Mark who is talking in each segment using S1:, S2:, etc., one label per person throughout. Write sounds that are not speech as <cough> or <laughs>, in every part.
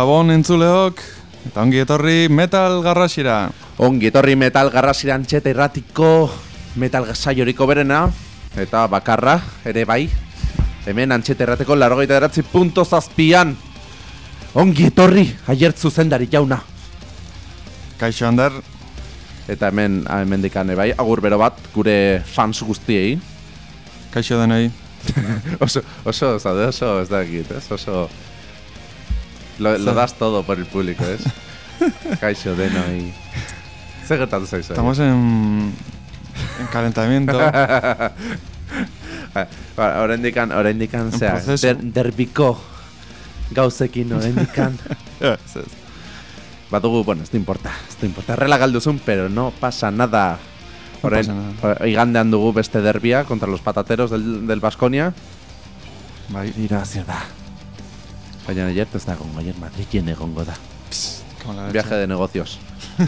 S1: Gabon entzuleok, eta ongi etorri metal garrasira.
S2: Ongi etorri metal garrasira antxeta irratiko metal saioriko berena, eta bakarra, ere bai, hemen antxeta irrateko largoita eratzi punto zazpian. Ongi etorri, aiert zuzendari jauna.
S1: Kaixo Ander,
S2: Eta hemen, ah, hemen dikane bai, agur bero bat, gure fans guztiei.
S1: kaixo denoi. <laughs>
S2: oso, oso, zade, oso, ez da egit, ez? Oso... Lo, lo das todo por el público, ez? Kaixo denoi. Zer gertatu zaizu?
S1: Estamos en, en calentamiento. <laughs>
S2: Ba, Oraindikan, oraindikan,
S1: En
S2: zera,
S1: proceso.
S2: der, derbiko gauzekin oraindikan.
S1: Ez, <laughs> ez.
S2: Badugu, bueno, ez da importa, ez da importa. Errela galduzun, pero no pasa nada.
S1: No
S2: Orain,
S1: pasa nada.
S2: ora- igandean dugu beste derbia contra los patateros del, del Baskonia.
S1: Bai,
S2: Ira, zer da. Baina ayer ez da egongo, ayer Madrilen egongo da.
S1: la
S2: Viaje de negocios. <laughs>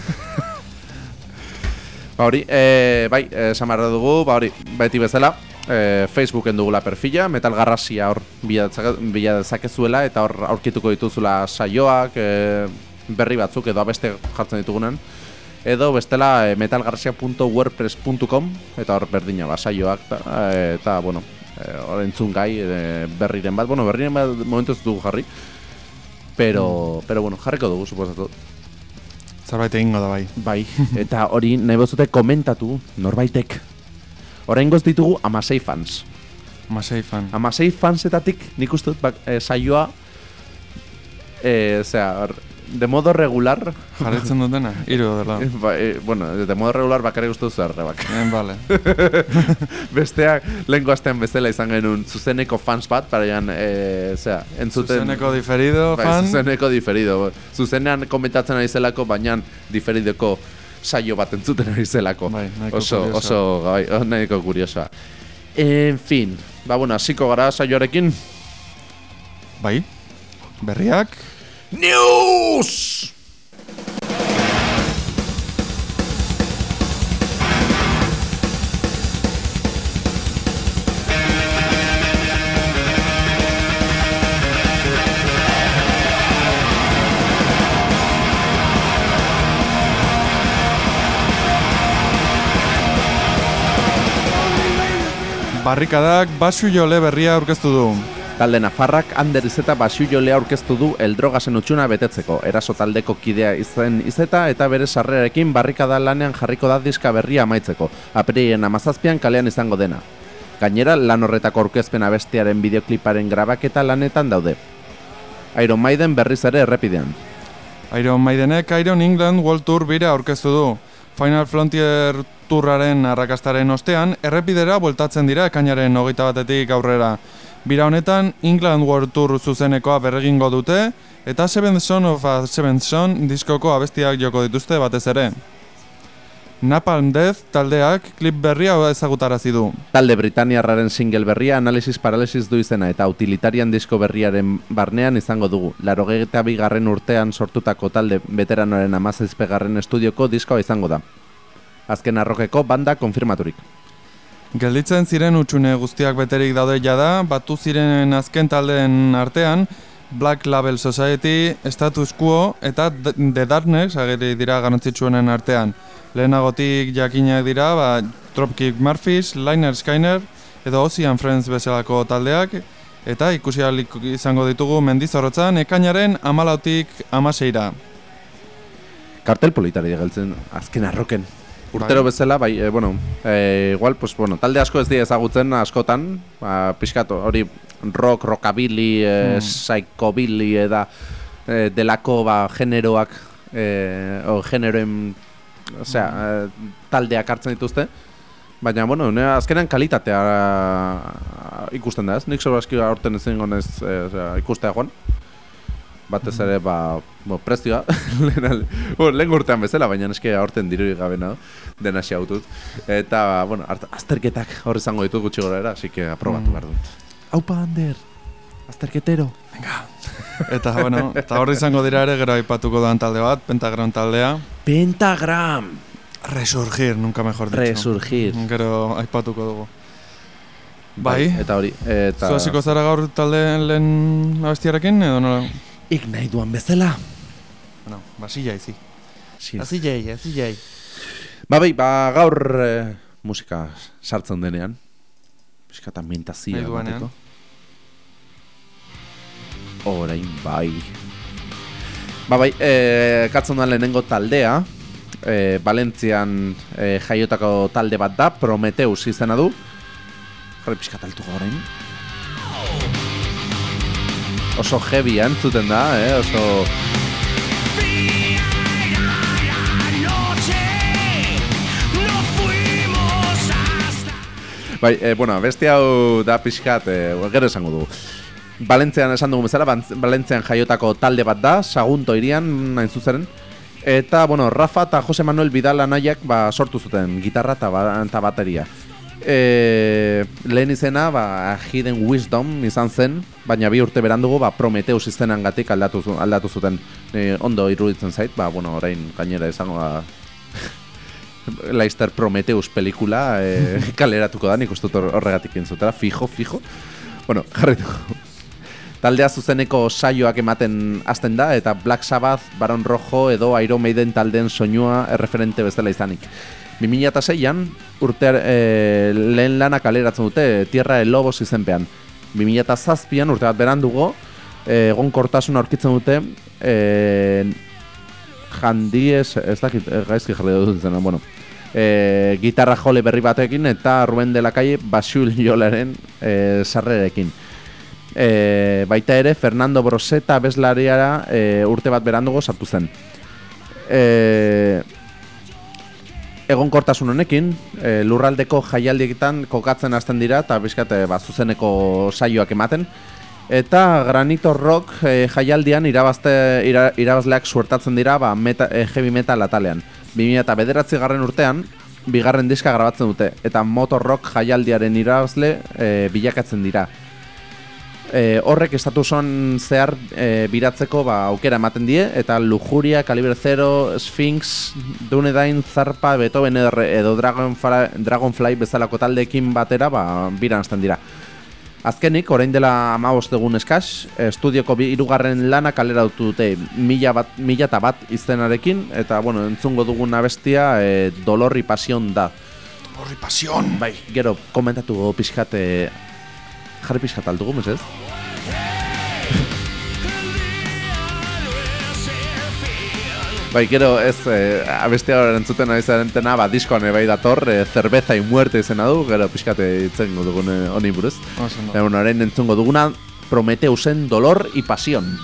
S2: ba hori, e, bai, esan behar dugu, ba hori, beti bezala, e, Facebooken dugula perfila, Metal Garrasia hor bila dezake- bila dezakezuela, eta hor aurkituko dituzula saioak, e, berri batzuk edo abeste jartzen ditugunan, edo bestela e, metalgarrasia.wordpress.com, eta hor berdina ba, saioak, ta, e, eta, bueno, e, gai e, berriren bat, bueno, berriren bat momentuz ez dugu jarri, pero, pero bueno, jarriko dugu, suposatu.
S1: Zerbait egingo da bai.
S2: Bai, eta hori nahi bozute komentatu norbaitek. Oraingoz ditugu amasei fans.
S1: Masei fan.
S2: Amasei fansetatik nik uste dut bak, eh, saioa, osea, hor, de modo regular,
S1: Jarretzen dutena, iru dela.
S2: eh, ba, eh, bueno, de modo regular bakarrik uste duzu arrebak.
S1: Eh, vale. <laughs>
S2: Besteak, lehenko astean bezala izan genuen zuzeneko fans bat, paraian, eh, osea, entzuten...
S1: Zuzeneko diferido
S2: Bai,
S1: fan.
S2: zuzeneko diferido. Zuzenean komentatzen ari zelako, baina diferideko saio bat entzuten ari zelako.
S1: Bai,
S2: oso,
S1: kuriosoa.
S2: oso, bai, oh, nahiko kuriosoa. En fin, ba, bueno, hasiko gara saioarekin.
S1: Bai, berriak.
S2: News!
S1: Barrikadak basu jole berria aurkeztu du.
S2: Talde Nafarrak Ander Izeta Basiu aurkeztu du eldrogasen utxuna betetzeko. Eraso taldeko kidea izen Izeta eta bere sarrerarekin barrikada lanean jarriko da diska berria amaitzeko. Apirien amazazpian kalean izango dena. Gainera, lan horretako aurkezpen abestiaren bideokliparen grabaketa lanetan daude. Iron Maiden berriz ere errepidean.
S1: Iron Maidenek Iron England World Tour bira aurkeztu du. Final Frontier Tourraren arrakastaren ostean, errepidera bueltatzen dira ekainaren hogeita batetik aurrera. Bira honetan, England World Tour zuzenekoa berregingo dute, eta Seventh Son of a Seventh Son diskoko abestiak joko dituzte batez ere. Napalm Death taldeak klip berria ezagutarazi du.
S2: Talde Britaniarraren single berria Analysis Paralysis du izena eta utilitarian disko berriaren barnean izango dugu. Larogeita bigarren urtean sortutako talde veteranoren amazazpegarren estudioko diskoa izango da. Azken arrokeko banda konfirmaturik.
S1: Gelditzen ziren utxune guztiak beterik daude jada, batu ziren azken taldeen artean, Black Label Society, Status Quo eta The Darkness ageri dira garrantzitsuenen artean. Lehenagotik jakinak dira, ba, Dropkick Murphys, Liner Skyner edo Ocean Friends bezalako taldeak, eta ikusi izango ditugu mendizorrotzan ekainaren amalautik amaseira.
S2: Kartel politari geltzen azken arroken. Urtero bezala, bai, e, bueno, e, igual, pues, bueno, talde asko ez dira ezagutzen askotan, ba, pixkat hori rock, rockabilly, e,
S1: Hmm.
S2: psychobilly, eda e, delako ba, generoak, e, o generoen, osea, e, taldeak hartzen dituzte. Baina, bueno, ne, azkenean kalitatea ikusten da ez, nik zoro aski aurten ezin gonez e, ikustea joan. Batez ere, ba, bo, prezioa, <laughs> lehen, urtean bezala, baina eske aurten dirurik gabe nago, dena xautut. Eta, bueno, azterketak hor izango ditut gutxi gora era, así que aprobatu
S1: Mm.
S2: behar dut. Aupa, Ander, azterketero.
S1: Eta, bueno, eta hor izango dira ere gero aipatuko doan talde bat, Pentagram taldea.
S2: Pentagram!
S1: Resurgir, nunca mejor dicho.
S2: Resurgir.
S1: Gero aipatuko dugu. Bai.
S2: Eta hori, eta...
S1: Zu hasiko zara gaur talde lehen abestiarekin, edo nola?
S2: Ik nahi duan bezala.
S1: Bueno, basila izi. Azilei, azilei.
S2: Ba bai, ba gaur eh, musika sartzen denean. Piskata ambientazioa
S1: Nahi duanean.
S2: emateko. Orain bai. Ba bai, eh, katzen da lehenengo taldea. Eh, Valentzian eh, jaiotako talde bat da, Prometeus izena du. Jarri pixkat altu orain. Oso heavy entzuten da, eh? oso... Bai, e, bueno, beste hau da pixkat, e, gero esango du. Balentzean esan dugu bezala, Balentzean jaiotako talde bat da, Sagunto irian, nain zuzeren. Eta, bueno, Rafa eta Jose Manuel Vidal anaiak ba, sortu zuten, gitarra eta, ba, bateria. E, lehen izena, ba, Hidden Wisdom izan zen, baina bi urte berandugu, ba, Prometheus izenan gatik aldatu, aldatu zuten. E, ondo iruditzen zait, ba, bueno, orain gainera izango da <laughs> Leicester Prometheus pelikula eh, <laughs> kaleratuko da, nik hor- horregatik entzutera, fijo, fijo. Bueno, <laughs> jarrituko. Taldea zuzeneko saioak ematen hasten da, eta Black Sabbath, Baron Rojo edo Iron Maiden taldeen soinua erreferente bezala izanik. 2006an, urte e, lehen lana kaleratzen dute Tierra de Lobos izenpean. 2007an, urte bat berandugo, e, egonkortasuna aurkitzen dute e, jandi ez, eh, gaizki jarri dut zen, bueno. E, gitarra jole berri batekin eta Ruben de la Calle Basul Jolaren e, sarrerekin. E, baita ere, Fernando Broseta bezlariara e, urte bat berandugo sartu zen. E, egonkortasun honekin, e, lurraldeko jaialdietan kokatzen hasten dira eta bizkat e, ba, zuzeneko saioak ematen. Eta Granito Rock e, jaialdian irabazte, ira, irabazleak suertatzen dira ba, meta, e, heavy metal atalean. 2009 garren urtean, bigarren diska grabatzen dute, eta Motor Rock jaialdiaren irabazle e, bilakatzen dira. E, horrek estatuson zehar e, biratzeko ba, aukera ematen die, eta Lujuria, Calibre Zero, Sphinx, Dunedain, Zarpa, Beethoven edo, Dragonfly, Dragonfly bezalako taldeekin batera ba, biran hasten dira. Azkenik, orain dela amabost egun eskaz, estudioko bi irugarren lana kalera dute mila, bat, mila eta bat izenarekin, eta, bueno, entzungo dugun abestia e, Dolorri Pasion da.
S1: Horri pasion!
S2: Bai, gero, komentatu pixkat, e, jarri pixkat aldugu, mesez? Bai, gero ez, eh, abestia hori entzuten ari zarentena, ba, diskoan bai dator, eh, zerbeza y muerte izena du, gero pixkate itzen dugun eh, honi buruz.
S1: Oso ondo.
S2: Eta, orain entzungo duguna, Prometeusen dolor y pasión.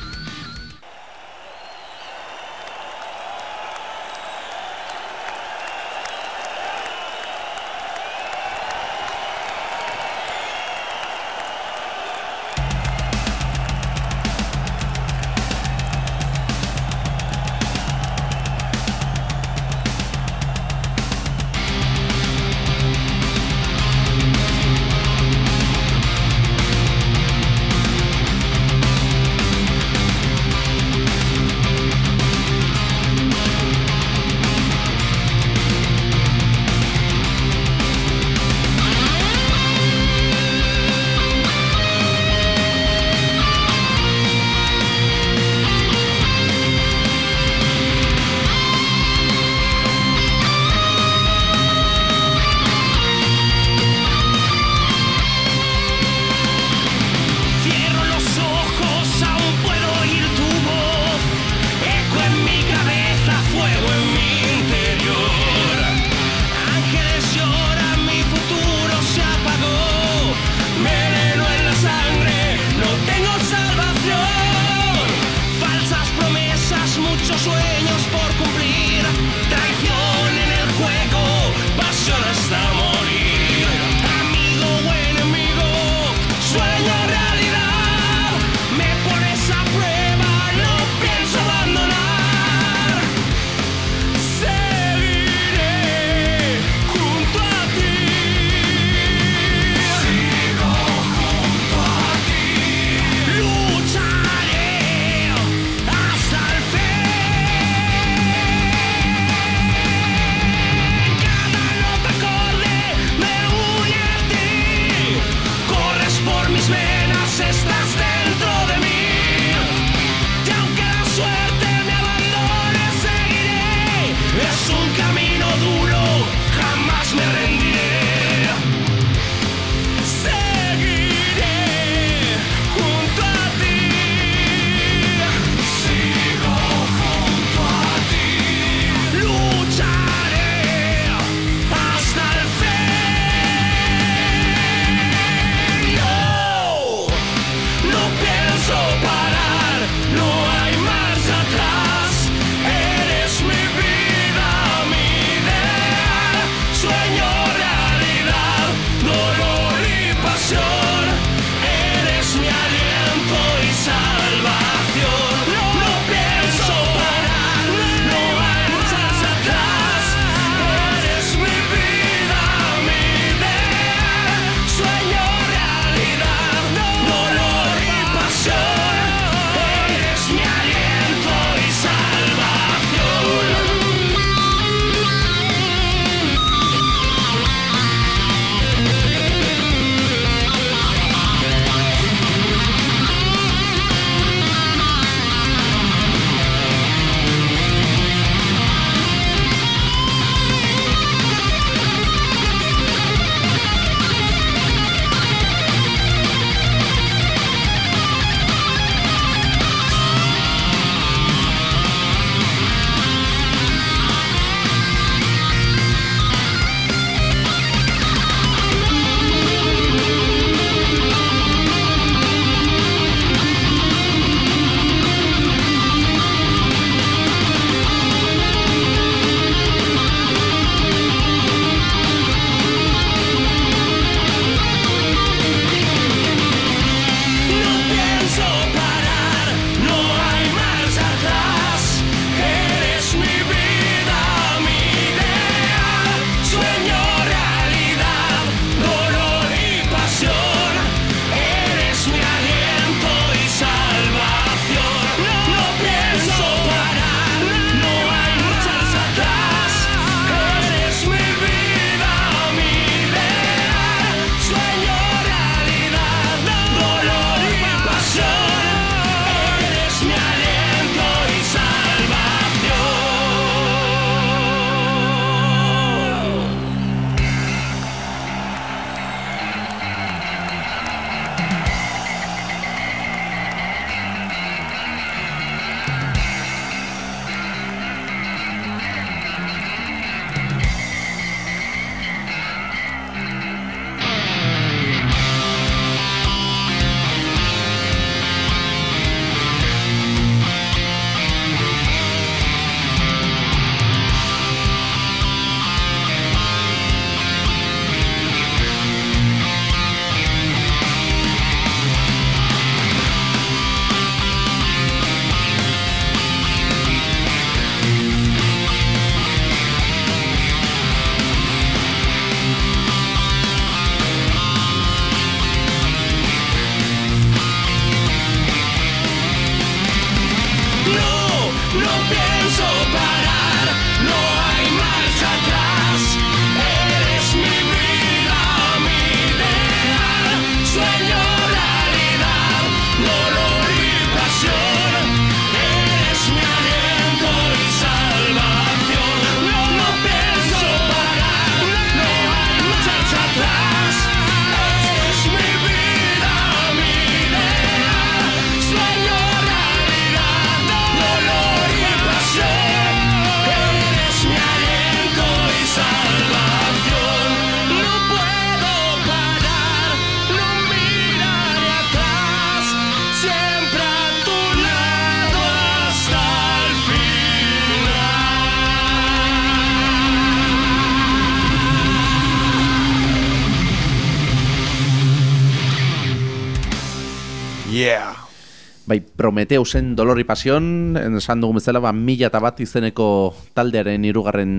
S2: Bai, Prometeusen dolori pasion, esan dugun bezala, ba, mila eta bat izeneko taldearen hirugarren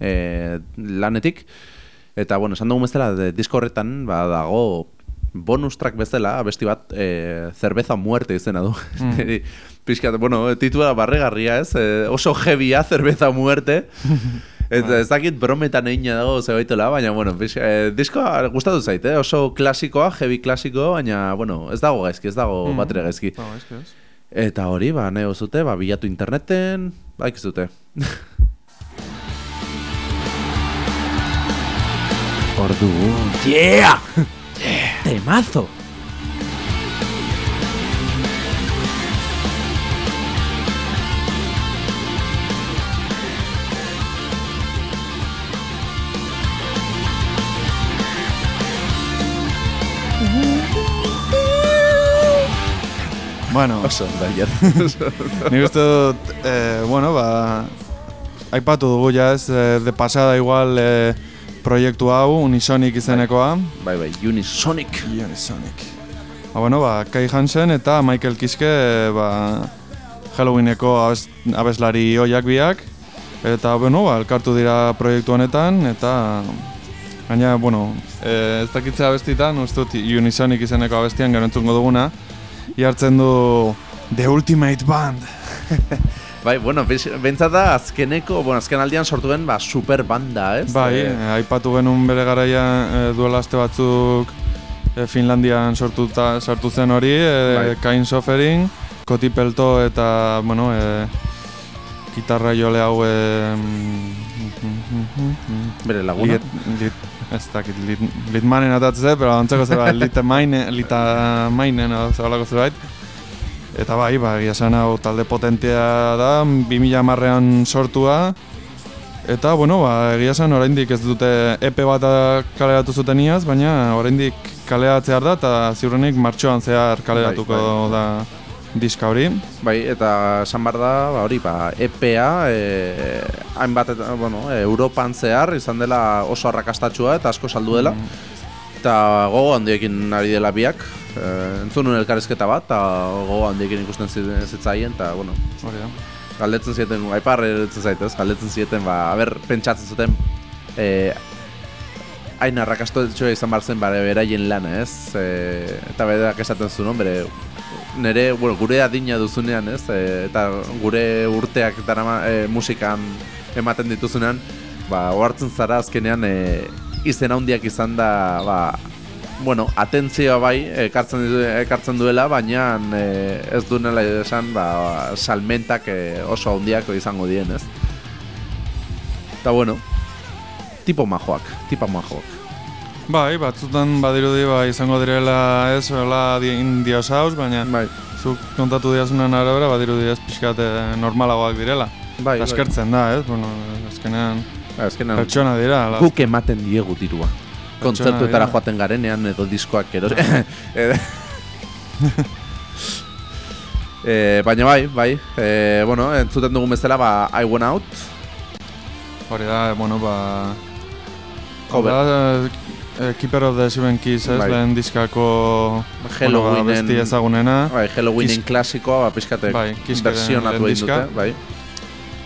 S2: e, lanetik. Eta, bueno, esan dugun bezala, de, disko horretan, ba, dago bonus track bezala, abesti bat, e, zerbeza muerte izena du. Mm. <laughs> Piskat, bueno, titula barregarria ez, e, oso heavya, zerbeza muerte. <laughs> Eta ez dakit brometan egin dago zebaitola, baina, bueno, pixka, e, diskoa gustatu zait, eh? oso klasikoa, heavy klasiko, baina, bueno, ez dago gaizki, ez dago mm. batere gaizki.
S1: Ez, ez.
S2: Eta hori, ba, neo zute, ba, bilatu interneten, ba, zute. <laughs> Ordu, yeah! yeah! <laughs> Temazo!
S1: Bueno,
S2: Oso, da, ja.
S1: Ni uste dut, eh, bueno, ba, aipatu dugu ja ez, eh, de pasada igual eh, proiektu hau, Unisonic izenekoa.
S2: Bai, bai, Unisonic.
S1: Unisonic. Ba, bueno, ba, Kai Hansen eta Michael Kiske, eh, ba, Halloweeneko abes, abeslari oiak biak. Eta, bueno, ba, elkartu dira proiektu honetan, eta gaina, bueno, eh, ez dakitzea abestitan, uste dut Unisonic izeneko abestian gero entzungo duguna, jartzen du The Ultimate Band. <laughs>
S2: Bai, bueno, bentsat da azkeneko, bueno, azken aldian sortu den, ba, super banda, ez?
S1: Bai,
S2: Eh,
S1: aipatu genuen bere garaia eh, duela aste batzuk eh, Finlandian sortuta sartu zen hori, eh,
S2: Bai.
S1: Kain Sofering, Koti Pelto eta, bueno, eh, gitarra jole hau eh,
S2: bere laguna.
S1: lit, lit, ez dakit, lit, litmanen atatzen, pero antzeko zerbait, <laughs> lita maine, lita mainen, zebalako zerbait. Eta bai, ba, egia esan hau talde potentea da, 2000 marrean sortua. Eta, bueno, ba, egia esan oraindik ez dute EP bat kaleratu zuten iaz, baina oraindik kaleratzear da, eta ziurrenik martxoan zehar kaleratuko
S2: Bai, bai.
S1: da diska hori.
S2: Bai, eta esan behar da, ba, hori, ba, EPA, e, hainbat, bueno, e, Europan zehar, izan dela oso arrakastatxua eta asko saldu dela. Eta gogo handiekin ari dela biak, e, entzun nuen elkarrizketa bat, eta gogo handiekin ikusten zi- zitzaien, eta, bueno,
S1: Hori
S2: galdetzen zieten, aipar erutzen zaitez, galdetzen zieten, ba, aber, pentsatzen zuten, e, hain arrakastatxua izan behar zen bare beraien lana, ez? E, eta berak esaten zuen, bere, nire, bueno, gure adina duzunean, ez? E, eta gure urteak darama, e, musikan ematen dituzunean, ba, ohartzen zara azkenean e, izen handiak izan da, ba, bueno, atentzioa bai ekartzen, ekartzen duela, baina e, ez duenela esan, ba, salmentak e, oso handiak izango dien, ez? Eta bueno, tipo majoak, tipo majoak.
S1: Bai, batzutan badirudi ba, izango direla ez, hola di- indios haus, baina
S2: Bai,
S1: zuk kontatu diazunan arabera badirudi ez pixkat eh, normalagoak direla.
S2: bai, bai.
S1: Eskertzen da, ez? Bueno, azkenean
S2: Ba, azkenean,
S1: pertsona dira. ala.
S2: guk ematen diegu dirua. Kontzertuetara joaten garenean edo diskoak ero. <laughs> Eh, eh, baina bai, bai. Eh, bueno, entzuten dugun bezala, ba, I Went Out.
S1: Hori da, bueno, ba...
S2: Cover.
S1: Da, eh, Keeper of the Seven Keys, ez?
S2: Bai.
S1: Lehen diskako...
S2: Halloweenen-
S1: Bueno, ba, besti ezagunena.
S2: Bai, Halloweenen klasikoa, ba, pixkate
S1: Bai,
S2: versionatu egin dute, bai.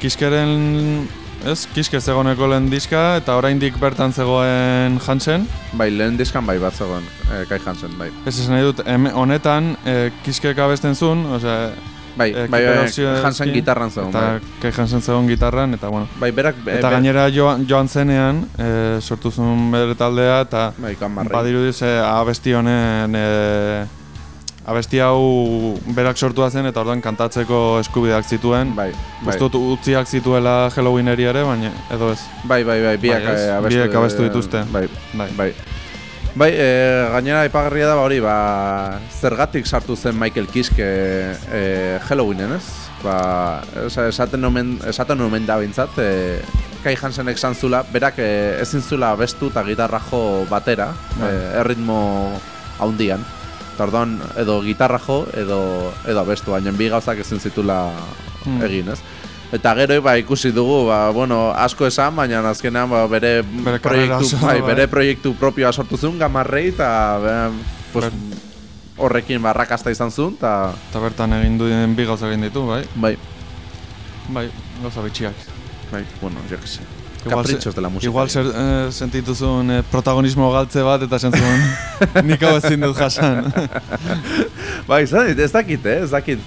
S1: Kiskeren... Ez, Kiske zegoneko lehen diska, eta oraindik bertan zegoen Hansen.
S2: Bai, lehen diskan bai bat zegoen, eh, Kai Hansen, bai.
S1: Ez esan nahi dut, honetan, eh, Kiskek abesten zuen, osea,
S2: Bai,
S1: Eh,
S2: bai,
S1: Keeper
S2: bai, Hansen
S1: Seven-
S2: gitarran zegoen,
S1: eta
S2: bai.
S1: Hansen zegoen gitarran, eta bueno.
S2: Bai, berak... eh,
S1: Eta
S2: be-
S1: gainera joan, joan zenean, e, sortu zuen bere taldea, eta
S2: Bai, kanbarrei.
S1: badirudi ze abesti honen, e, abesti hau berak sortua zen, eta orduan kantatzeko eskubideak zituen.
S2: Bai, bai.
S1: Uste dut utziak zituela Halloweeneri ere, baina edo ez.
S2: Bai, bai, bai, biak,
S1: Bai, ez?
S2: eh, abestu,
S1: Biek abestu dituzte.
S2: Bai,
S1: Bai.
S2: bai. Bai, e, gainera aipagarria da ba hori, ba, zergatik sartu zen Michael Kiske e, Halloweenen, ez? Ba, esa- esaten omen, esaten omen da bintzat, e, Kai Hansenek esan zula, berak e, ezin zula abestu eta gitarra jo batera, e, erritmo haundian. Eta orduan, edo gitarra jo, edo, edo abestu, baina bi gauzak ezin zitula
S1: Hmm.
S2: egin, ez? Eta gero ba, ikusi dugu, ba, bueno, asko esan, baina azkenean ba, bere,
S1: karrera
S2: proiektu,
S1: osoa,
S2: bai,
S1: bai.
S2: bere proiektu propioa sortu zuen, gamarrei, eta pues, horrekin barrakasta izan zuen, eta
S1: Eta bertan egin duen bi gauza egin ditu, bai.
S2: bai,
S1: Bai, gauza bitxiak.
S2: bai, bueno, jo que Caprichos
S1: se-
S2: de la música.
S1: Igual ser, eh, sentituzun eh, protagonismo galtze bat eta zentzun <laughs> nik hau ezin dut jasan.
S2: Bai, ez dakit, eh, ez dakit.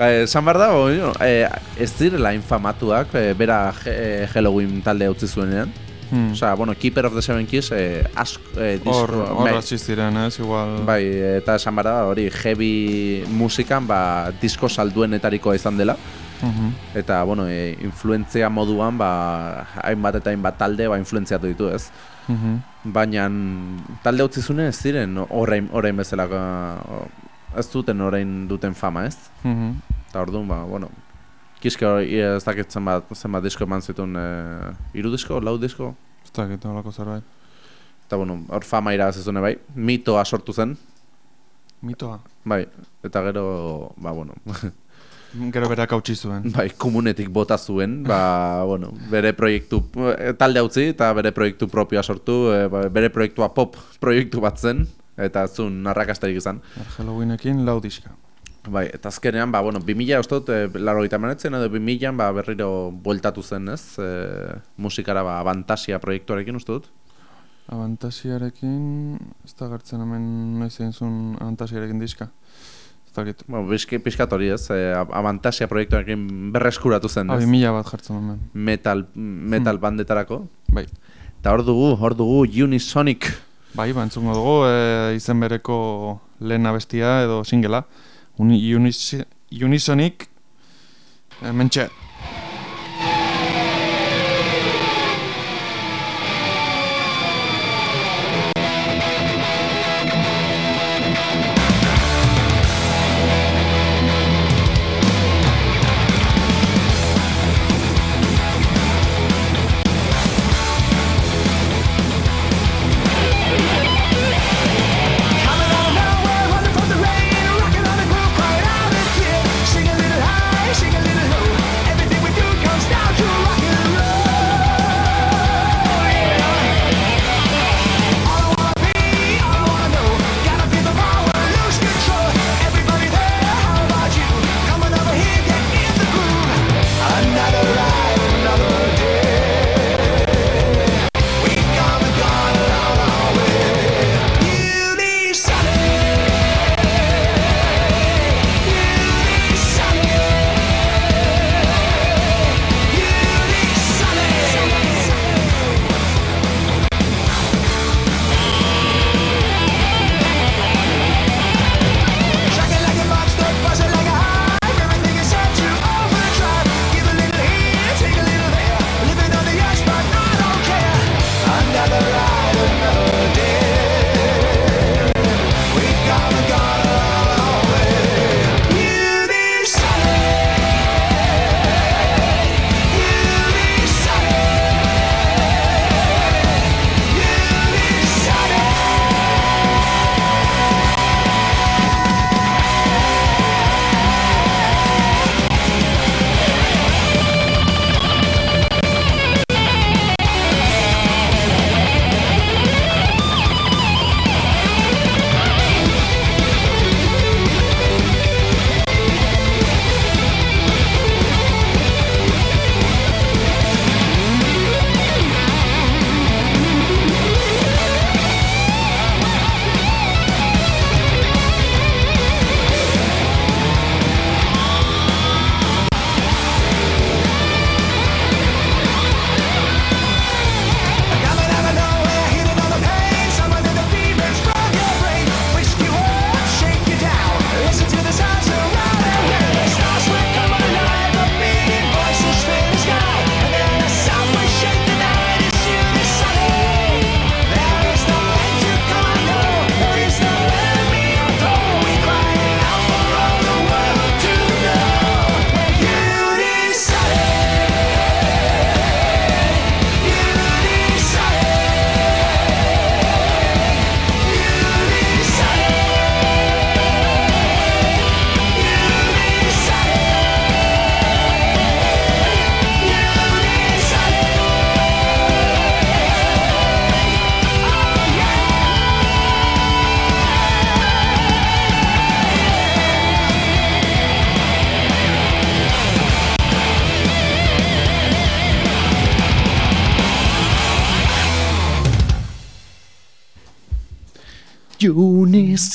S2: Eh, Esan behar da, oino, eh, ez direla infamatuak, eh, bera eh, Halloween talde utzi zuenean.
S1: Hmm.
S2: Osea, bueno, Keeper of the Seven Keys, eh, asko, eh,
S1: Hor, hor
S2: bai,
S1: hasi ziren, ez, igual...
S2: bai, eta esan behar da, hori, heavy musikan, ba, disko salduenetarikoa izan dela.
S1: Mhm.
S2: Eta, bueno, e, influentzia moduan, ba, hainbat eta hainbat talde, ba, influentziatu ditu, ez?
S1: Mhm.
S2: Baina talde utzi zuen ez ziren orain, orain bezala ez duten orain duten fama, ez?
S1: Mhm.
S2: Eta orduan, ba, bueno, kiske hori ez dakit zenbat, zenbat disko eman zituen, e, iru disko, lau disko?
S1: Ez dakit, holako zerbait.
S2: Eta, bueno, hor fama irabazizune bai, mitoa sortu zen,
S1: Mitoa.
S2: bai, eta gero, ba, bueno, <laughs>
S1: Gero berak hautsi zuen.
S2: bai, komunetik bota zuen, ba, <laughs> bueno, bere proiektu, eh, talde utzi eta bere proiektu propioa sortu, e, ba, bere proiektua pop proiektu bat zen, eta zun narrakastarik izan.
S1: Halloweenekin lau diska.
S2: Bai, eta azkenean, ba, bueno, 2000 uste dut, e, laro gita manetzen, edo 2000 ba, berriro bueltatu zen, ez? E, musikara, ba, Fantasia proiektuarekin uste dut.
S1: Abantasiarekin... Ez da gertzen hemen noiz egin zuen abantasiarekin diska. Ez.
S2: Bueno, pixkat hori ez, e, Fantasia proiektuarekin berreskuratu zen,
S1: Abi
S2: ez?
S1: mila bat jartzen hemen.
S2: Metal, metal bandetarako.
S1: Bai.
S2: Eta hor dugu, hor dugu Unisonic.
S1: Bai, ba, entzungo dugu, e, izen bereko lehen abestia edo singela. Uni, unis, Unisonic, e, mentxe.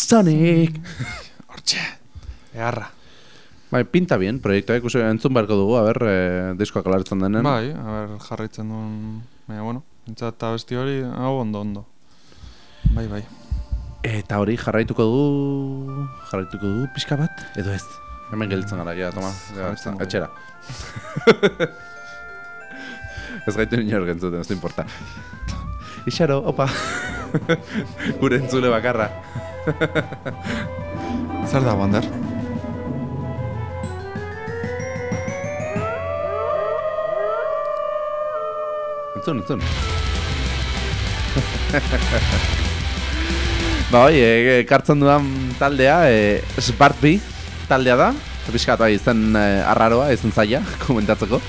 S2: Unisonic. <laughs>
S1: Hortxe, eharra.
S2: Bai, pinta bien, proiektua ikusi entzun beharko dugu, a ber, eh, diskoak alartzen denen.
S1: Bai, a ber, jarraitzen duen, baina, bueno, entzat abesti hori, hau ondo, ondo. Bai, bai.
S2: Eta hori jarraituko dugu, jarraituko dugu pixka bat, edo ez. Hemen gelditzen gara, ja, toma, ja, etxera. <laughs> ez gaitu inor gentzuten, ez du importa. <laughs> Ixaro, opa. Gure entzule bakarra. <laughs>
S1: Zer da, Wander?
S2: Entzun, entzun. <laughs> ba, hoi, e, ekartzen dudan taldea, e, Spartby taldea da. Piskat bai, izen e, arraroa, izen zaila, <laughs> komentatzeko.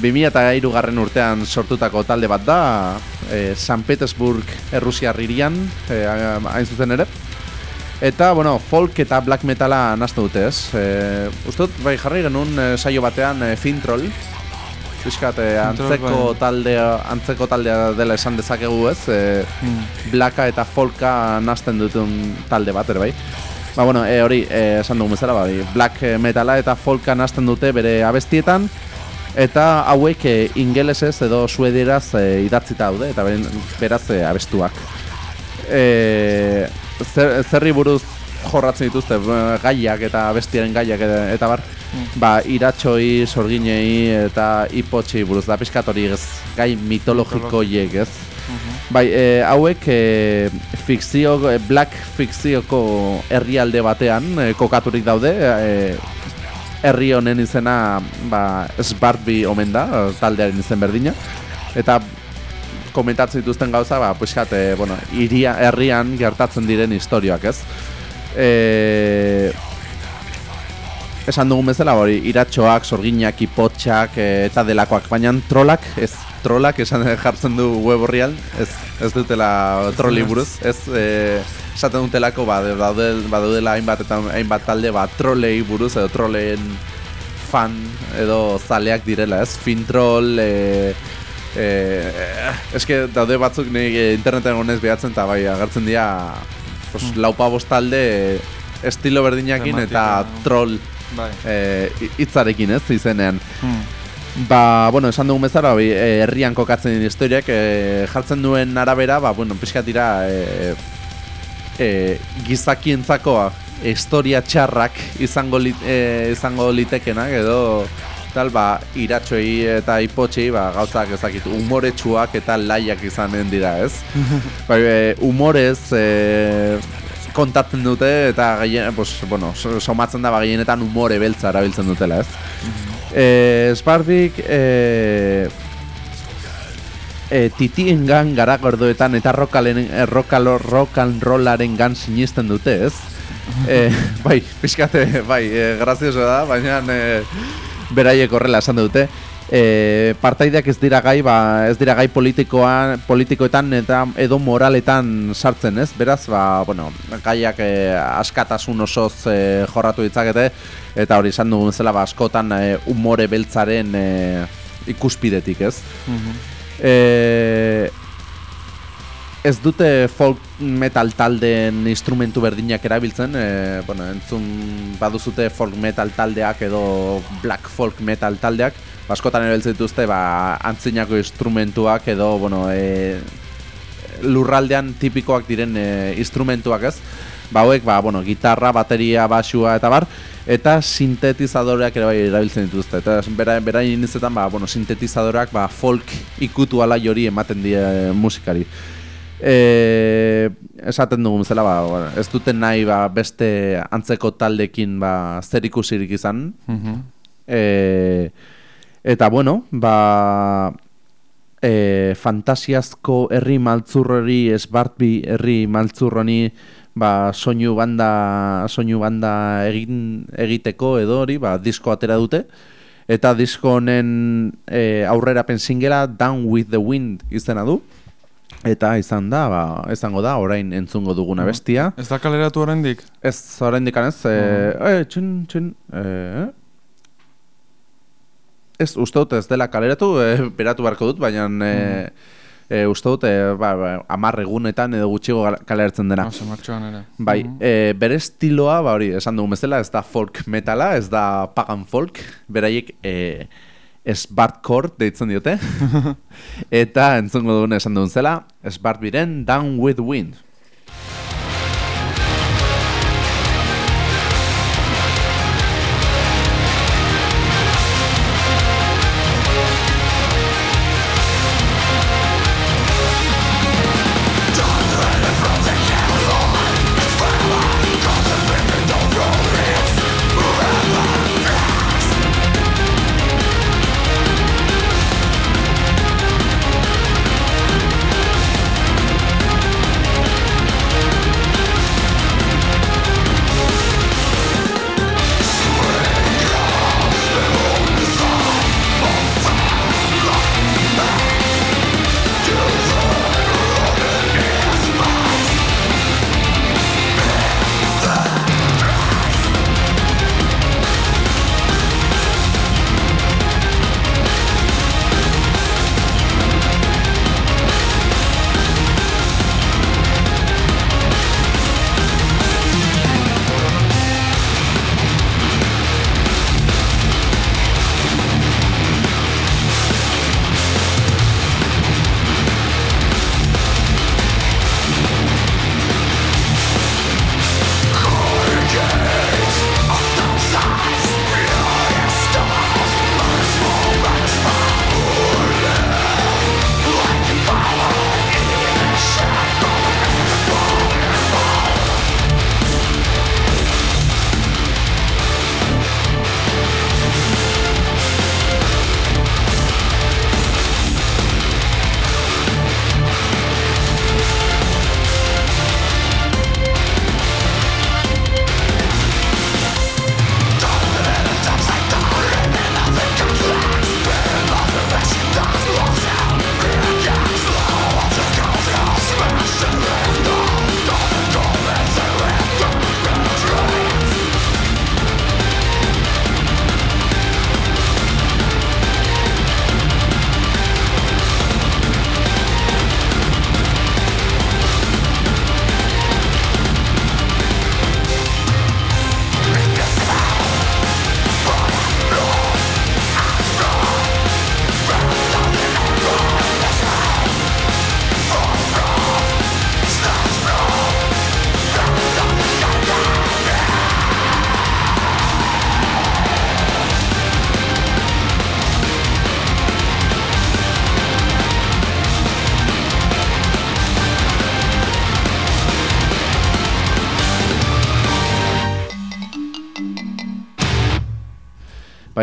S2: 2003 garren urtean sortutako talde bat da, e, San Petersburg Errusiar irian, e, hain zuzen ere. Eta, bueno, folk eta black metala naztu dute, ez? E, Uztot, bai, jarri genuen e, saio batean e, Fintroll, Piskat, e, antzeko
S1: bai.
S2: taldea, antzeko taldea dela esan dezakegu, ez? E,
S1: Hmm.
S2: blaka eta folka nazten duten talde bat, ere bai. Ba, bueno, e, hori, e, esan dugun bezala, bai, black metala eta folka nazten dute bere abestietan, eta hauek e, ingelesez edo suedieraz e, idatzita daude, eta beraz e, abestuak. E, zer, zerri buruz jorratzen dituzte e, gaiak eta abestiaren gaiak eta, bar, ba, iratxoi, sorginei eta ipotxi buruz. Da pixkat hori ez, gai mitologikoiek ez. Bai, e, hauek e, fikzio, black fikzioko herrialde batean e, kokaturik daude, e, herri honen izena ba, Spartby omen da, taldearen izen berdina, eta komentatzen dituzten gauza, ba, pixkat, e, bueno, iria, herrian gertatzen diren historioak, ez? E, esan dugun bezala, hori, iratxoak, sorginak, ipotxak e, eta delakoak, baina trolak, ez, trolak esan <laughs> jartzen du web horrian, ez, ez dutela trolli buruz, ez, e, esaten dutelako, ba, badaude, badaudela hainbat eta hainbat talde, ba, trolei buruz, edo troleen fan, edo zaleak direla, ez, fintroll, e, e, eske daude batzuk nik eh, interneten gonez behatzen, eta bai, agertzen dira, pues, laupa bost talde, e, estilo berdinakin eta
S1: Tematika.
S2: troll
S1: Bai.
S2: eh, hitzarekin ez izenean.
S1: Hmm.
S2: Ba, bueno, esan dugun bezala, bai, eh, herrian kokatzen historiak eh, jartzen duen arabera, ba, bueno, pixkat dira eh, eh, gizakientzako historia txarrak izango, lit, eh, izango litekenak edo tal, ba, iratxoei eta ipotxei ba, gauzak ezakit umoretsuak eta laiak izanen dira, ez? <laughs> bai, eh, umorez eh, kontatzen dute eta gehien, pues, bueno, so- somatzen da ba, gehienetan umore beltza erabiltzen dutela, ez? Eh, Sparbik eh, eh, titiengan garagordoetan eta rokalen, rokalo, rock and rollaren gan sinisten dute, ez? <laughs> eh, bai, pixkate, bai, eh, grazioso da, baina eh, beraiek horrela esan dute. Eh, partaideak ez dira gai, ba, ez dira gai politikoan, politikoetan eta edo moraletan sartzen, ez? Beraz, ba, bueno, gaiak eh, askatasun osoz eh, jorratu ditzakete eta hori esan dugun zela, ba, askotan eh, umore beltzaren eh, ikuspidetik, ez?
S1: Mhm.
S2: Eh, ez dute folk metal taldeen instrumentu berdinak erabiltzen, e, bueno, entzun baduzute folk metal taldeak edo black folk metal taldeak, askotan erabiltzen dituzte ba, antzinako instrumentuak edo bueno, e, lurraldean tipikoak diren e, instrumentuak ez, ba hauek ba, bueno, gitarra, bateria, basua eta bar, eta sintetizadoreak ere bai erabiltzen dituzte. Eta bera, beraien izetan, ba, bueno, sintetizadoreak ba, folk ikutu ala jori ematen die musikari. E, esaten dugun bezala, ba, ez duten nahi ba, beste antzeko taldekin ba, zer ikusirik izan.
S1: Mhm.
S2: E, eta bueno, ba, e, fantasiazko herri maltzurrori esbartbi herri maltzurroni ba, soinu banda, soinu banda egin, egiteko edo hori, ba, disko atera dute. Eta disko honen e, aurrerapen singela Down with the Wind izena du. Eta izan da, ba, izango da, orain entzungo duguna bestia.
S1: Ez da kaleratu oraindik?
S2: Ez, oraindik ez, e, e, txun, txun, e, ez, uste dut ez dela kaleratu, e, beratu beharko dut, baina e, e, uste dut, e, ba, ba, amar egunetan edo gutxigo kalertzen dena.
S1: Oso, martxoan ere.
S2: Bai, e, bere estiloa, ba hori, esan dugun bezala, ez da folk metala, ez da pagan folk, beraiek e, Sbartcore deitzen diote. <laughs> Eta entzungo dugun esan dugun zela, Sbart biren Down with Wind.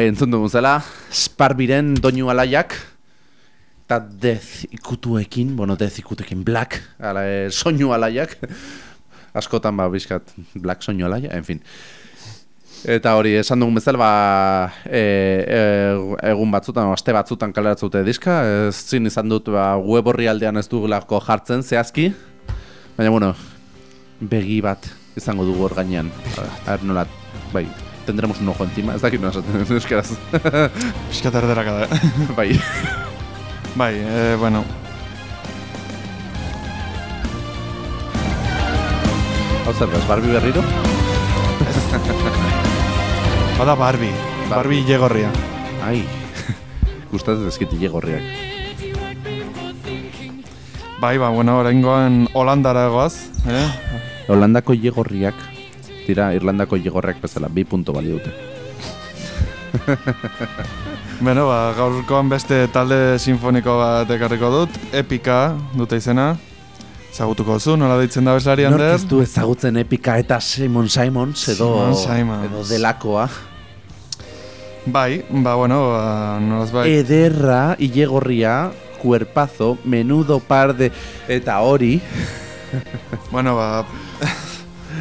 S2: Bai, entzun dugun zela, Sparbiren doinu alaiak, eta dez ikutuekin, bueno, dez ikutuekin black, ala, e, soinu alaiak, askotan ba, bizkat, black soinu alaia, en fin. Eta hori, esan dugun bezala, ba, e, e, egun batzutan, o, aste batzutan kaleratzen dute diska, ez zin izan dut, ba, web horri aldean ez dugulako jartzen, zehazki, baina, bueno, begi bat izango dugu hor gainean, nola, bai, tendremos un ojo encima, ez dakit nola esaten den euskaraz,
S1: Piskat erderaka da.
S2: bai,
S1: bai, e, bueno,
S2: hau zer da, ez barbi berriro? <laughs>
S1: bada Barbie. Barbie jegorria.
S2: Ai, <laughs> gustatzen dezkit gorriak.
S1: Bai, ba, bueno, oraingoan Holandara egoaz, eh?
S2: Holandako ilegorriak, dira Irlandako ilegorriak bezala, bi punto balio dute. <laughs>
S1: Bueno, ba, gaurkoan beste talde sinfoniko bat ekarriko dut, Epika dute izena. Zagutuko zu, nola deitzen da bezlari
S2: Nork
S1: Ander?
S2: ez du ezagutzen epika eta Simon Simons edo,
S1: Simon Simons.
S2: edo delakoa.
S1: Bai, ba, bueno, ba, nolaz bai.
S2: Ederra, ilegorria, cuerpazo, menudo par de... Eta hori,
S1: Bueno, ba,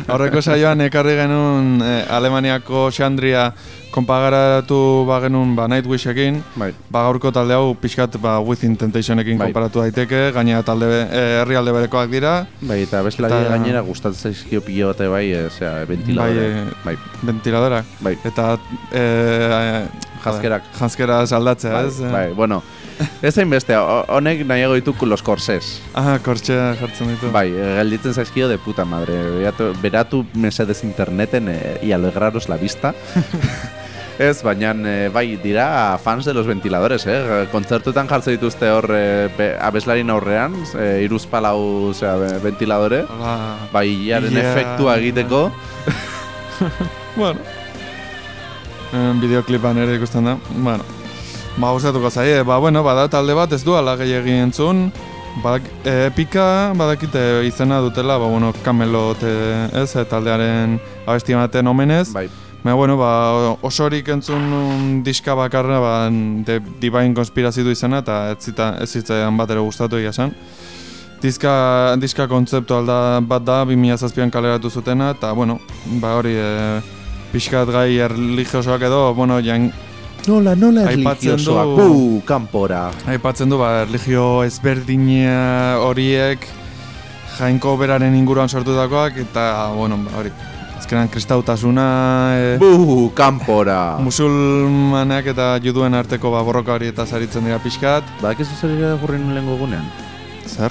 S1: aurreko saioan ekarri genuen eh, Alemaniako Xandria konpagaratu ba genuen ba, Nightwishekin.
S2: bai,
S1: Ba, gaurko talde hau pixkat ba, Within Temptationekin
S2: Bai.
S1: konparatu daiteke, gainera talde eh, herrialde berekoak dira,
S2: bai, eta bestelari
S1: Eta-
S2: gainera gustatzen zaizkio pilo bate bai, e, zera, ventiladore.
S1: Bai, eh,
S2: bai,
S1: ventiladorak.
S2: bai,
S1: Eta eh,
S2: Janzkerak.
S1: Janzkera saldatzea,
S2: bai,
S1: ez? Eh,
S2: bai, bueno, Ez hainbeste, ho- honek nahiago ditu los corsés.
S1: Ah, kortxea jartzen ditu.
S2: Bai, eh, gelditzen zaizkio de puta madre. Beratu, beratu mesedez interneten eh, y alegraros la vista. <laughs> Ez, baina eh, bai, dira fans de los ventiladores, eh? Kontzertuetan jartzen dituzte hor eh, be- abeslarien aurrean, eh, iruz palau, osea, be- ventiladore.
S1: Hola.
S2: Bai, hilaren
S1: Ia.
S2: efektua egiteko. <laughs>
S1: Bueno. En bideoklipan ere ikusten da. Bueno. Ba, gustatuko zaie. Ba, bueno, bada talde bat ez du ala gehiagi entzun. Badak, e, epika badakite izena dutela, ba, bueno, Camelot e, ez, e, taldearen abesti baten omenez.
S2: Bai,
S1: Baina, bueno, ba, osorik entzun un diska bakarra, ba, de Divine Conspiracy du izena, eta ez, zita, ez zitzaidan bat ere gustatu egia. Diska, diska kontzeptu alda bat da, 2007an kaleratu zutena, eta, bueno, ba, hori, e, pixkat gai erligiosoak edo, bueno, jan,
S2: Nola, nola erligiosoak,
S1: du-
S2: bu, kanpora.
S1: aipatzen du, ba, erligio ezberdina horiek, jainko beraren inguruan sortutakoak, eta, bueno, ba, hori, azkenan kristautasuna, e,
S2: Bu, kanpora.
S1: musulmanak eta juduen arteko ba, borroka hori eta zaritzen dira pixkat.
S2: Badakizu zer irakurri lehengo egunean?
S1: Zer?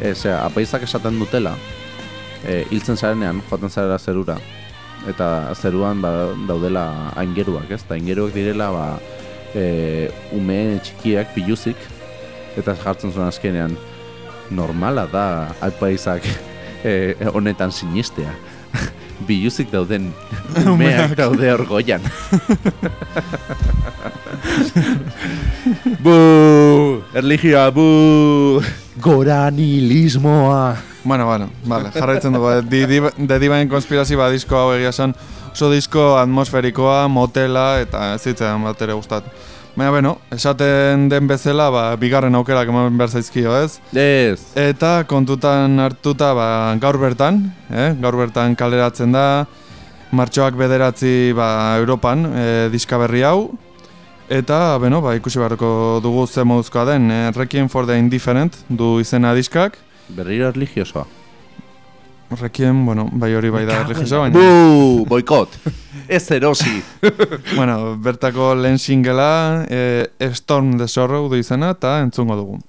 S2: E, zera, apaizak esaten dutela, e, hiltzen zarenean, joaten zarela zerura, eta zeruan ba, daudela aingeruak, ez? Eta aingeruak direla, ba, e, ume txikiak, piluzik, eta jartzen zuen azkenean, normala da apaizak <laughs> e, honetan sinistea. <laughs> Biluzik dauden <laughs> umeak daude hor goian. bu! Erligioa, bu! Goranilismoa!
S1: Bueno, bueno, vale, jarraitzen dugu. Di, di, The Divine Conspiracy ba disko hau egia esan oso disko atmosferikoa, motela eta ez zitzen bat ere gustatu. Baina, bueno, esaten den bezala, ba, bigarren aukerak eman behar zaizkio, ez?
S2: Ez.
S1: Eta kontutan hartuta ba, gaur bertan, eh? gaur bertan kaleratzen da, martxoak bederatzi ba, Europan e, diska berri hau, eta beno, ba, ikusi beharko dugu ze moduzkoa den, eh? Requiem for the Indifferent du izena diskak,
S2: Berriro erligiosoa.
S1: Requiem, bueno, bai hori bai da erligioso, baina,
S2: Bu! Boikot! Ez erosi! <laughs>
S1: bueno, bertako lehen singela, e, Storm the Sorrow du izena, eta entzungo dugu.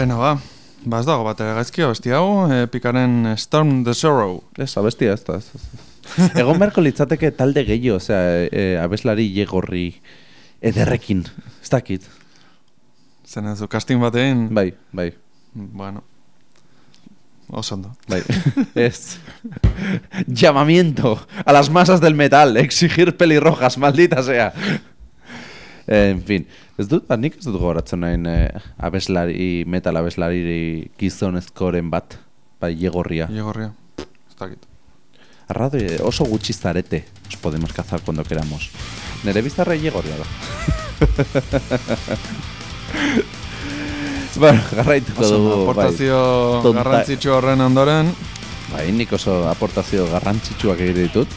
S1: Beno, ba. Ba ez dago bat ere gaizki abesti hau, e, pikaren Storm the Sorrow.
S2: Ez, abestia ez da. Egon beharko litzateke talde gehiago, osea, e, abeslari jegorri ederrekin. Ez dakit.
S1: Zen ez du, casting bat egin,
S2: Bai, bai,
S1: bueno, oso ondo.
S2: bai. <laughs> ez. Llamamiento a las masas del metal, exigir pelirrojas, maldita sea. En fin, ez dut, ba, nik ez dut gogoratzen nahin eh, abeslari, metal abeslari gizonezkoren bat, bai, jegorria.
S1: Iegorria, ez dakit.
S2: Arrado, eh, oso gutxi zarete, os podemos cazar cuando queramos. Nere bizarra jegorria da. <laughs> bueno, garraituko
S1: Oso
S2: dugu,
S1: aportazio
S2: Tonta-
S1: garrantzitsu horren ondoren,
S2: bai. bai, nik oso aportazio garrantzitsuak egite ditut.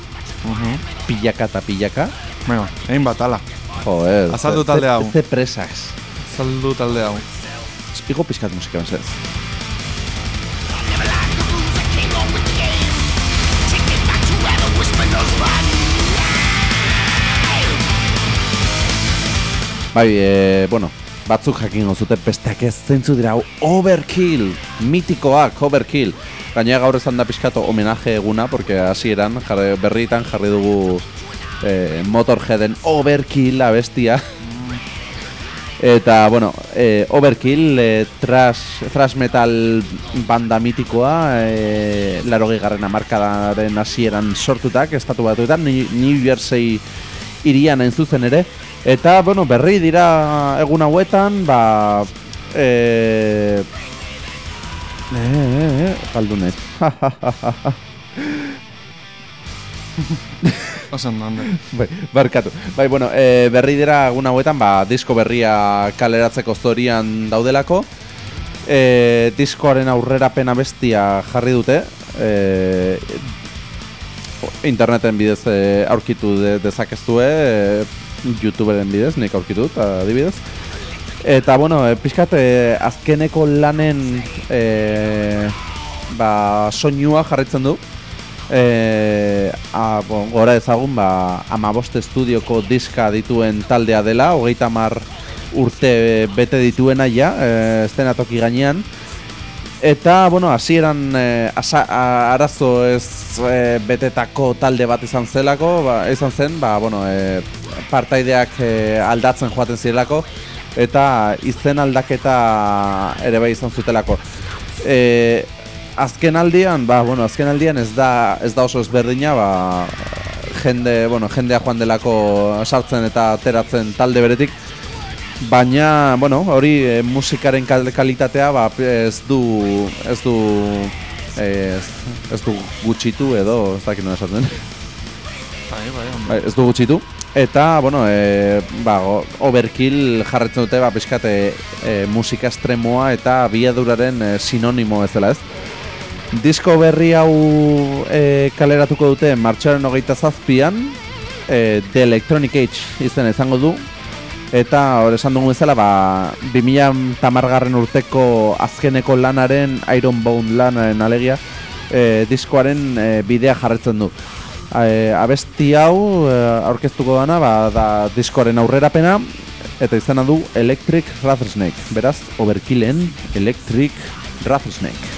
S1: uh
S2: Pilaka eta pilaka.
S1: Bueno, egin bat, ala,
S2: Joder,
S1: Azaldu talde hau.
S2: Ze presas.
S1: saldu talde hau.
S2: Igo pizkat musika, bezez. Bai, e, bueno, batzuk jakin zute besteak ez zeintzu dira hau overkill, mitikoak overkill. Gainera gaur ezan da pixkato homenaje eguna, porque hasieran jarri, berritan jarri dugu e, Motorheaden overkill abestia. Eta, bueno, e, Overkill, e, trash, thrash metal banda mitikoa, e, laro garren amarkadaren hasieran sortutak, estatu batuetan, New Jersey irian hain zuzen ere. Eta, bueno, berri dira egun hauetan, ba... E, e, e, e, galdunet.
S1: Ondo. <laughs>
S2: Bai, barkatu. Bai, bueno, e, berri dira egun hauetan, ba, disko berria kaleratzeko zorian daudelako. E, diskoaren aurrerapena bestia jarri dute. E, interneten bidez e, aurkitu de, dezakeztue, e, youtuberen bidez, nik aurkitu, adibidez. Eta, bueno, pixkat, e, azkeneko lanen e, ba, soinua jarritzen du. E, a, bon, gora ezagun, ba, amabost estudioko diska dituen taldea dela, hogeita mar urte bete dituena ja, e, estenatoki gainean. Eta, bueno, hasieran e, asa- a- arazo ez e, betetako talde bat izan zelako, ba, izan zen, ba, bueno, e, partaideak e, aldatzen joaten zirelako, eta izen aldaketa ere bai izan zutelako. E, azken aldian, ba, bueno, azken aldian ez da, ez da oso ezberdina, ba, jende, bueno, jendea joan delako sartzen eta ateratzen talde beretik, baina, bueno, hori e, musikaren kal kalitatea ba, ez du, ez du, ez, ez du gutxitu edo, ez dakit nola esaten.
S1: Bai, bai.
S2: Bai, ez du gutxitu. Eta, bueno, e, ba, overkill jarretzen dute, ba, pixkat, e, musika estremoa eta biaduraren sinonimo ez dela ez. Disko berri hau e, kaleratuko dute martxoaren hogeita zazpian, e, The Electronic Age izen izango du, eta hor esan dugu bezala, ba, 2000 tamargarren urteko azkeneko lanaren, Iron Bone lanaren alegia, e, diskoaren e, bidea jarretzen du. E, abesti hau e, aurkeztuko dana ba, da diskoaren aurrerapena eta izena du Electric Rattlesnake. Beraz, Overkillen Electric Rattlesnake.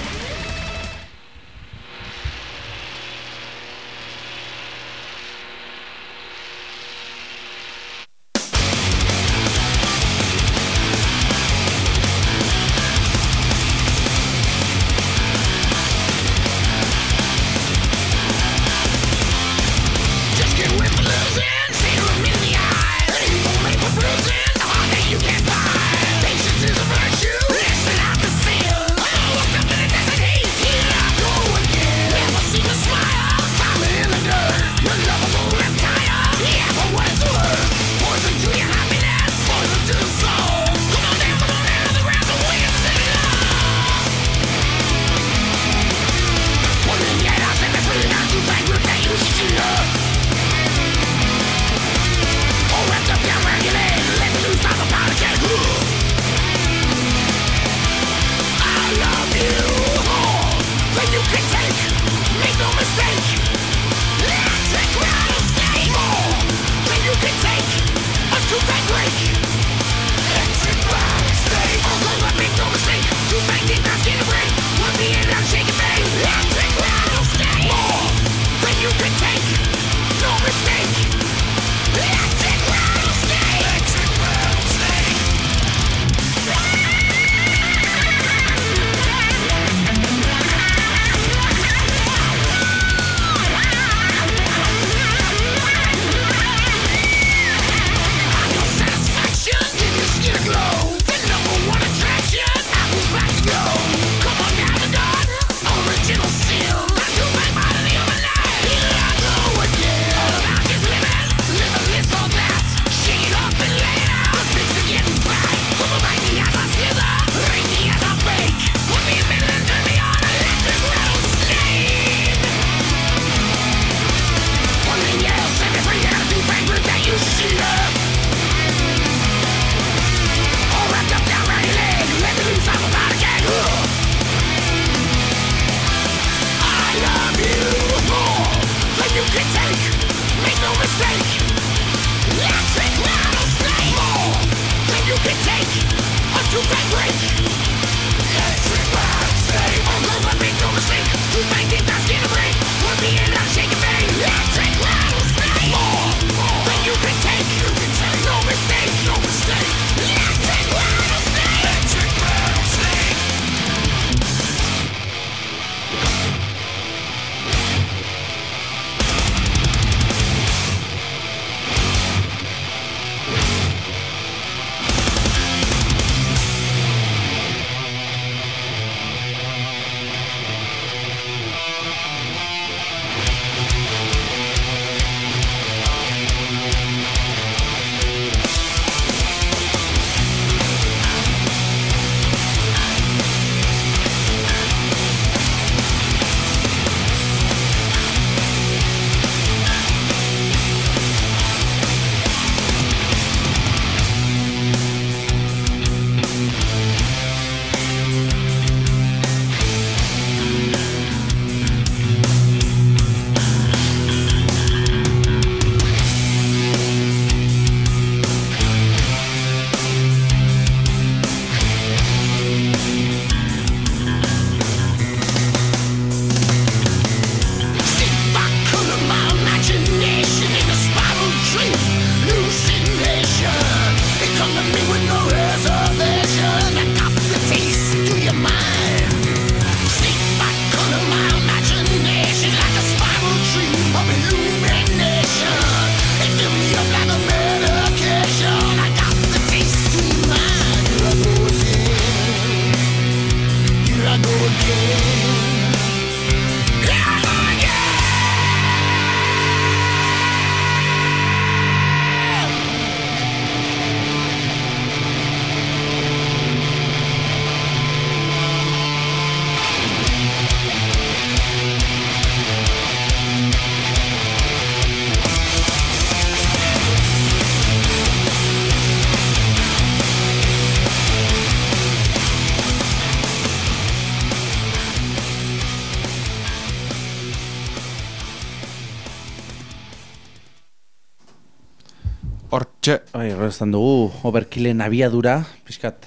S3: Txe,
S1: oi,
S2: bai, horreztan dugu, oberkilen abiadura, pixkat,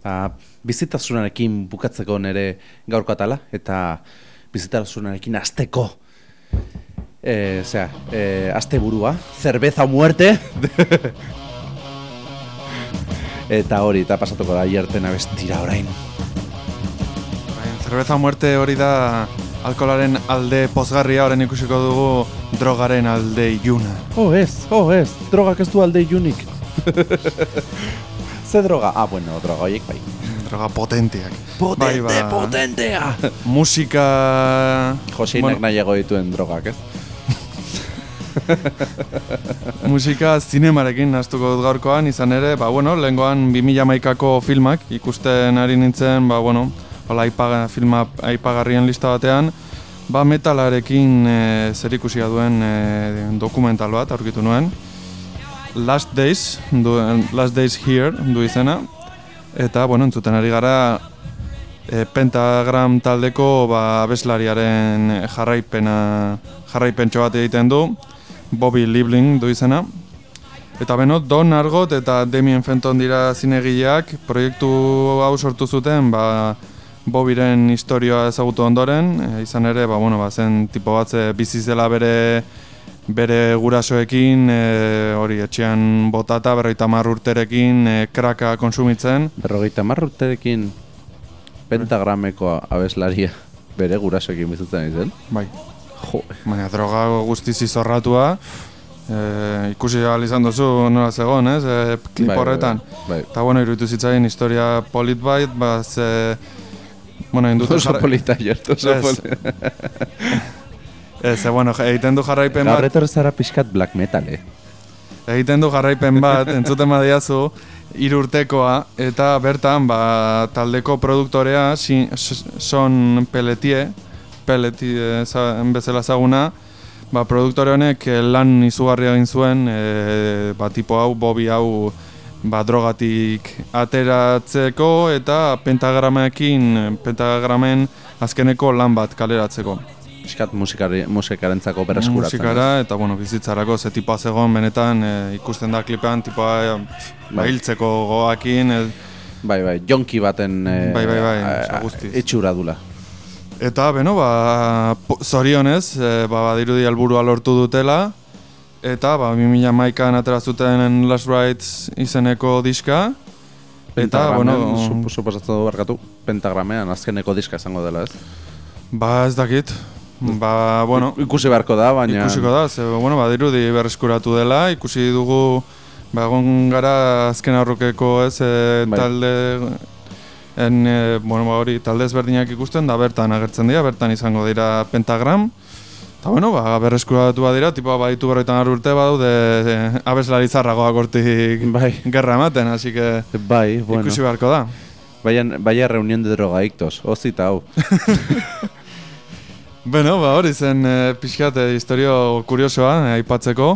S2: ba, bizitasunarekin bukatzeko nire gaurko atala, eta bizitasunarekin azteko, e, zera, e, azte burua, zerbeza muerte, <laughs> eta hori, eta pasatuko da, jertena bestira orain.
S1: Bai, zerbeza muerte hori da... Alkolaren alde pozgarria orain ikusiko dugu drogaren alde iuna.
S2: Oh ez, oh ez, drogak ez du alde ilunik. Ze droga? Ah, bueno, droga horiek bai.
S1: Droga potenteak.
S2: Potente,
S1: bai, ba.
S2: potentea! <laughs>
S1: Musika...
S2: Joseinak
S1: bueno.
S2: nahiago dituen drogak, ez? <laughs>
S1: Musika zinemarekin astuko dut gaurkoan, izan ere, ba, bueno, lehengoan 2000 maikako filmak ikusten ari nintzen, ba, bueno, hala aipaga, filma aipagarrien lista batean, ba metalarekin e, zerikusia duen e, dokumental bat aurkitu nuen. Last Days, du, Last Days Here du izena. Eta, bueno, entzuten ari gara e, pentagram taldeko ba, abeslariaren jarraipena, jarraipentxo bat egiten du, Bobby Liebling du izena. Eta beno, Don Argot eta Damien Fenton dira zinegileak proiektu hau sortu zuten, ba, Bobiren historioa ezagutu ondoren, e, izan ere, ba, bueno, ba, zen tipo bat ze bizi zela bere bere gurasoekin, e, hori etxean botata, berroita urterekin, e, kraka konsumitzen.
S2: Berrogeita marruterekin pentagrameko abeslaria bere gurasoekin bizitzen izen.
S1: Bai,
S2: Jo,
S1: baina droga guztiz izorratua, e, ikusi ahal izan duzu nola zegoen, ez, e, klip
S2: Bai, bai,
S1: horretan.
S2: bai.
S1: Eta bueno, iruditu zitzaien historia polit bait, ba, ze... Bueno, indute
S2: Oso polita jert, oso polita.
S1: Ez, bueno, egiten du jarraipen
S2: Gaur
S1: bat,
S2: etorri zara pixkat black metal, eh?
S1: egiten du jarraipen bat, <laughs> entzuten badiazu, hiru urtekoa, eta bertan, ba, taldeko produktorea, si, s- son Pelletier, Pelletier za- bezala zaguna, ba, produktore honek eh, lan izugarria egin zuen, e, ba, tipo hau, Bobby hau, ba, drogatik ateratzeko eta pentagramekin, pentagramen azkeneko lan bat kaleratzeko.
S2: Pixkat musikari, musikarentzako bereskuratzen.
S1: Musikara eta bueno, bizitzarako ze tipoa zegoen benetan e, ikusten da klipean tipoa e, ba, hiltzeko goakin e,
S2: Bai, bai, jonki baten eh,
S1: Bai, bai, bai,
S2: a- a- itxura dula.
S1: eta beno ba zorionez e, ba, badirudi helburua lortu dutela eta ba 2011an atera zuten Last Rides izeneko diska eta bueno
S2: Sup, suposatzen du barkatu, pentagramean azkeneko diska izango dela, ez?
S1: ba ez dakit ba bueno
S2: Ikusi beharko da, baina...
S1: Ikusiko da, ze, bueno, badirudi berreskuratu dela, ikusi dugu, ba, egon gara azken aurrokeko ez, e,
S2: Bai.
S1: talde, en, e, bueno, ba, hori, talde ezberdinak ikusten, da bertan agertzen dira, bertan izango dira pentagram, eta bueno, ba, berreskuratu badira, tipoa baditu berroitan gaur urte badaude e, abeslari zarragoak hortik
S2: Bai,
S1: gerra ematen, así que
S2: bai, bueno.
S1: ikusi beharko da.
S2: Vaya, vaya reunión de drogadictos, ozita hau. <laughs>
S1: Bueno, ba, hori zen e, pixkat e, historio kuriosoa e, aipatzeko,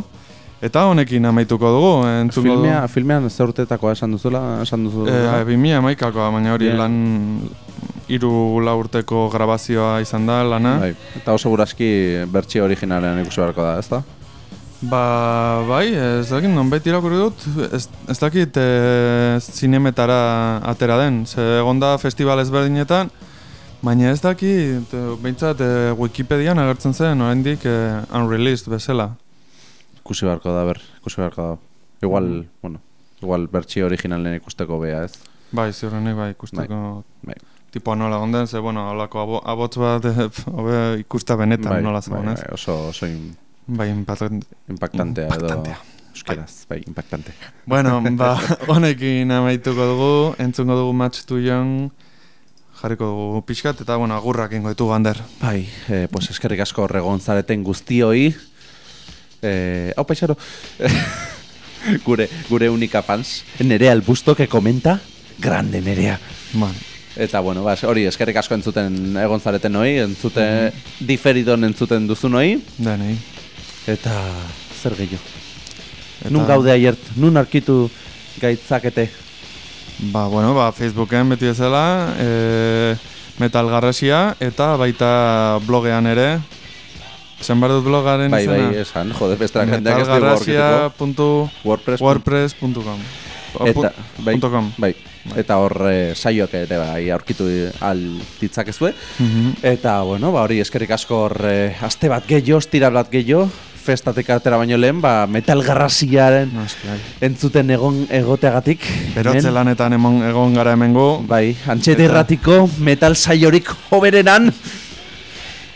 S1: eta honekin amaituko dugu, entzungo dugu.
S2: Filmea, filmean zer urtetakoa esan duzula, esan duzu.
S1: Eh, 2011koa, baina hori
S2: Bien.
S1: lan hiru lau urteko grabazioa izan da lana.
S2: bai. Eta oso buraski bertsio originalean ikusi beharko da, ezta?
S1: Ba, bai, ez dakit nonbait irakurri dut, ez, ez dakit e, zinemetara atera den, ze egon da festival ezberdinetan, baina ez dakit, e, behintzat e, Wikipedian agertzen zen, oraindik e, unreleased bezala.
S2: Ikusi beharko da, ber, ikusi beharko da. Igual, bueno, igual bertsio originalen ikusteko bea, ez?
S1: Bai, ziurrenik bai ikusteko
S2: Bai.
S1: Tipoa nola egon den, ze, bueno, holako abo, abots bat, e, <laughs> hobe ikusta benetan nola
S2: bai,
S1: zegoen, ez?
S2: bai, oso, oso in-
S1: Bai, impactant,
S2: impactantea edo...
S1: Impactantea.
S2: Euskaraz, bai, impactante.
S1: Bueno, <laughs> ba, honekin amaituko dugu, entzungo dugu Match to Young, jarriko dugu pixkat, eta bueno, agurrak ingo ditu gander.
S2: Bai, eh, pues eskerrik asko horregon zareten guztioi. Eh, hau paixaro. <laughs> gure, gure unika fans. Nerea el busto que comenta. Grande Nerea.
S1: Man,
S2: Eta bueno, bas, hori eskerrik asko entzuten egon zareten hoi, entzute diferidon entzuten duzun hoi.
S1: denei.
S2: Eta zer gehiago.
S1: Eta,
S2: Nun gaude aiert, nun arkitu gaitzakete.
S1: Ba, bueno, ba, Facebooken beti ezela, e, Metal Garrasia, eta baita blogean ere. Esan behar dut blogaren
S2: Bai, bai,
S1: izena?
S2: esan, jode, bestera jendeak ez dugu aurkituko.
S1: Metalgarrasia.wordpress.com
S2: WordPress. Eta, bai,
S1: .com.
S2: bai, eta hor eh, saioak ere bai aurkitu al ditzakezue.
S1: Mhm.
S2: Eta, bueno, ba, hori eskerrik asko hor eh, aste bat gehiago, ostira bat gehiago, festatik atera baino lehen, ba, metal garrasiaren
S1: Noski, bai.
S2: entzuten egon egoteagatik.
S1: Berotze lanetan emon, egon gara hemengo,
S2: Bai, antxete irratiko metal saiorik hoberenan.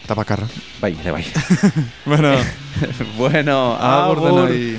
S1: eta bakarra.
S2: Bai, ere bai. <laughs>
S1: bueno, <laughs>
S2: bueno, agur.
S1: denoi.